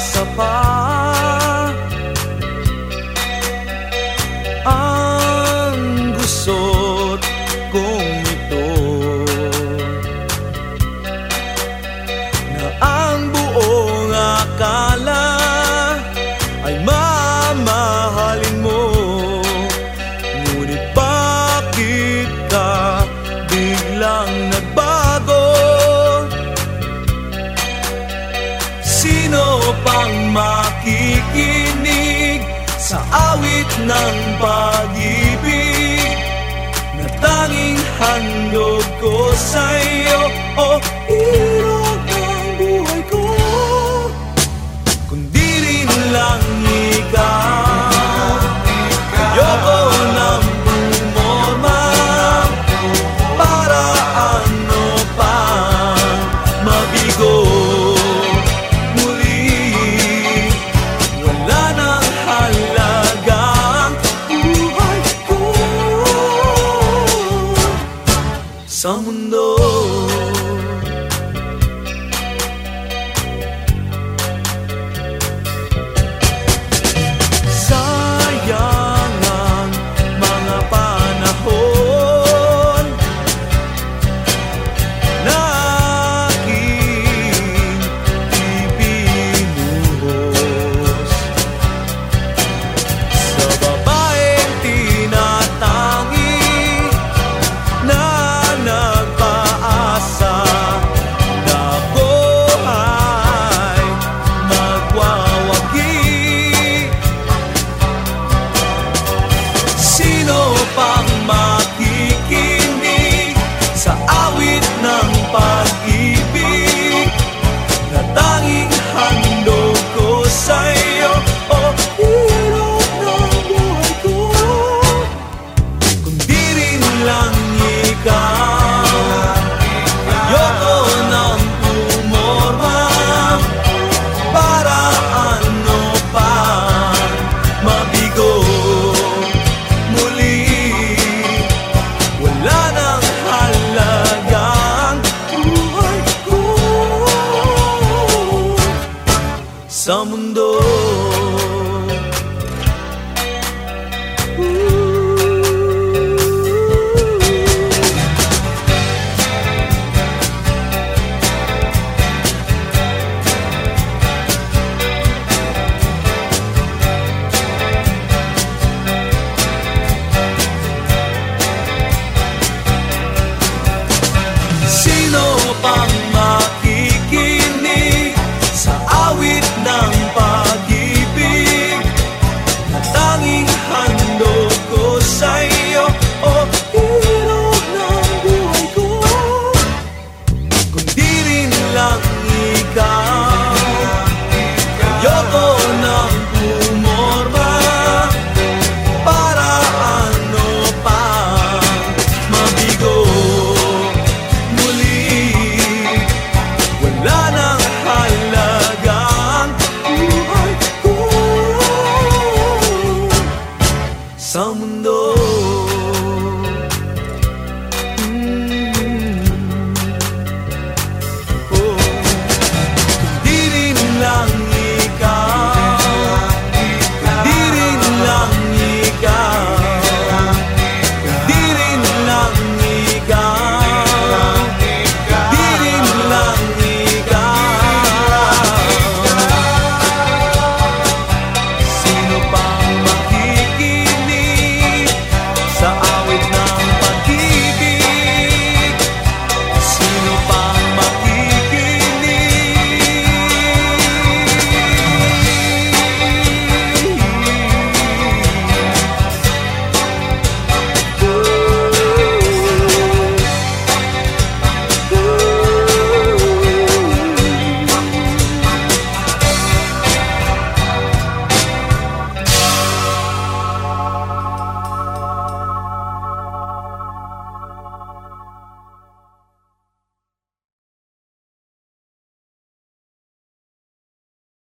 sa pag sa awit ng pag-ibig Na tanging handog ko sa'yo. O oh, irog ng buhay ko Kundi rin lang ikaw. Ayoko nang bumoma Para ano pa mabigo